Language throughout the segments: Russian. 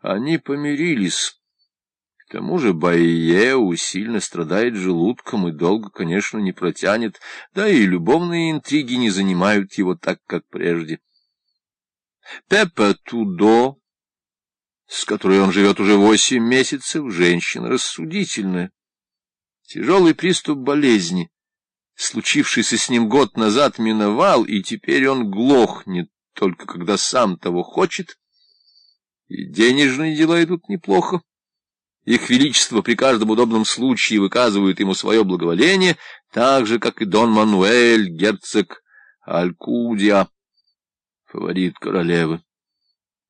Они помирились. К тому же Байеу сильно страдает желудком и долго, конечно, не протянет, да и любовные интриги не занимают его так, как прежде. Пеппа Тудо, с которой он живет уже восемь месяцев, женщина рассудительная. Тяжелый приступ болезни, случившийся с ним год назад, миновал, и теперь он глохнет только когда сам того хочет, и денежные дела идут неплохо. Их Величество при каждом удобном случае выказывает ему свое благоволение, так же, как и Дон Мануэль, герцог Алькудия, фаворит королевы.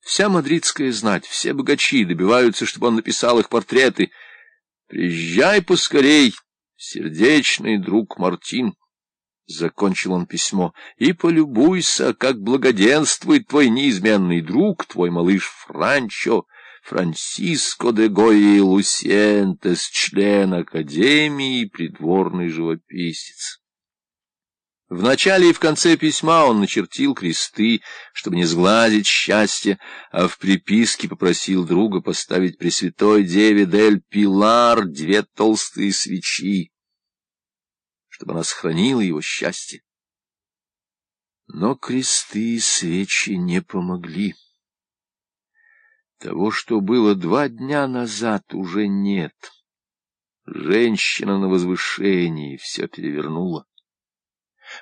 Вся мадридская знать, все богачи добиваются, чтобы он написал их портреты. «Приезжай поскорей, сердечный друг Мартин». Закончил он письмо. «И полюбуйся, как благоденствует твой неизменный друг, твой малыш Франчо». Франсиско де Гои Лусиентес, член Академии и придворный живописец. В начале и в конце письма он начертил кресты, чтобы не сгладить счастье, а в приписке попросил друга поставить Пресвятой Деве Дель Пилар две толстые свечи, чтобы она сохранила его счастье. Но кресты и свечи не помогли. Того, что было два дня назад, уже нет. Женщина на возвышении все перевернула.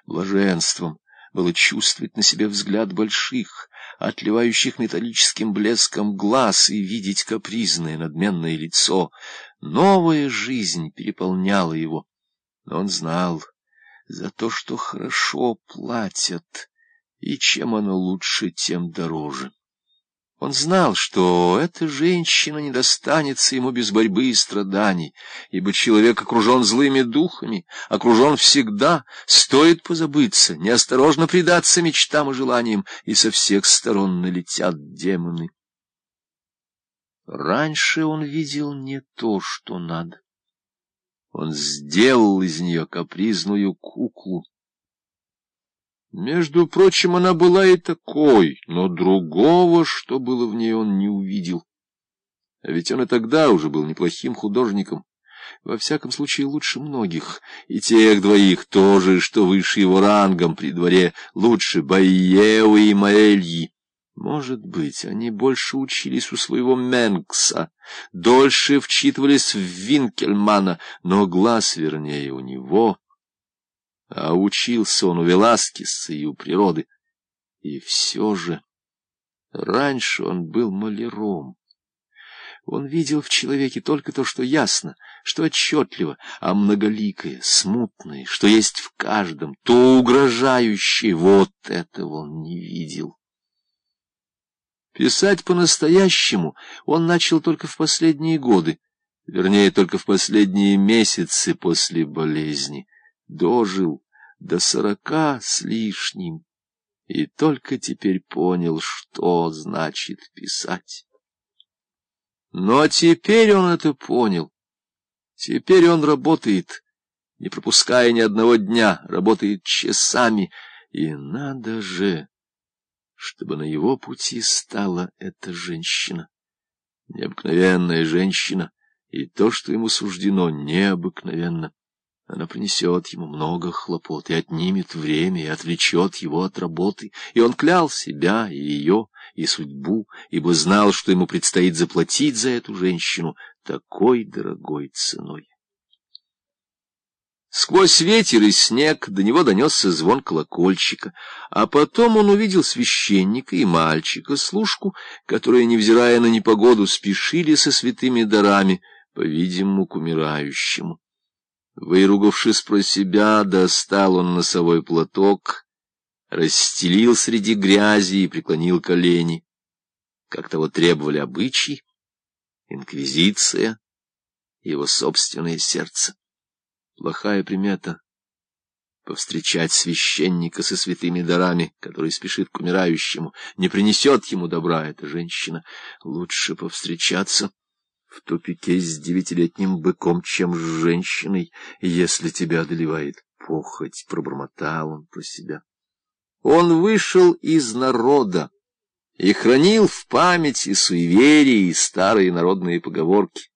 Блаженством было чувствовать на себе взгляд больших, отливающих металлическим блеском глаз и видеть капризное надменное лицо. Новая жизнь переполняла его, но он знал, за то, что хорошо платят, и чем оно лучше, тем дороже. Он знал, что эта женщина не достанется ему без борьбы и страданий, ибо человек окружен злыми духами, окружен всегда, стоит позабыться, неосторожно предаться мечтам и желаниям, и со всех сторон налетят демоны. Раньше он видел не то, что надо. Он сделал из нее капризную куклу, между прочим, она была и такой, но другого, что было в ней, он не увидел. А ведь он и тогда уже был неплохим художником, во всяком случае лучше многих, и тех двоих тоже, что выше его рангом при дворе, лучше Байеу и Маэльи. Может быть, они больше учились у своего Менкса, дольше вчитывались в Винкельмана, но глаз, вернее, у него а учился он у Веласкеса и у природы. И все же раньше он был маляром. Он видел в человеке только то, что ясно, что отчетливо, а многоликое, смутное, что есть в каждом, то угрожающее, вот этого он не видел. Писать по-настоящему он начал только в последние годы, вернее, только в последние месяцы после болезни дожил до сорока с лишним и только теперь понял, что значит писать. Но теперь он это понял. Теперь он работает, не пропуская ни одного дня, работает часами, и надо же, чтобы на его пути стала эта женщина. Необыкновенная женщина, и то, что ему суждено, необыкновенно. Она принесет ему много хлопот и отнимет время, и отвлечет его от работы. И он клял себя, и ее, и судьбу, ибо знал, что ему предстоит заплатить за эту женщину такой дорогой ценой. Сквозь ветер и снег до него донесся звон колокольчика, а потом он увидел священника и мальчика, служку, которые, невзирая на непогоду, спешили со святыми дарами, по-видимому, к умирающему. Выругавшись про себя, достал он носовой платок, расстелил среди грязи и преклонил колени. Как того требовали обычаи, инквизиция, его собственное сердце. Плохая примета — повстречать священника со святыми дарами, который спешит к умирающему, не принесет ему добра эта женщина. Лучше повстречаться — в тупике с девятилетним быком, чем с женщиной, если тебя одолевает похоть, — пробормотал он про себя. Он вышел из народа и хранил в памяти суеверия и старые народные поговорки.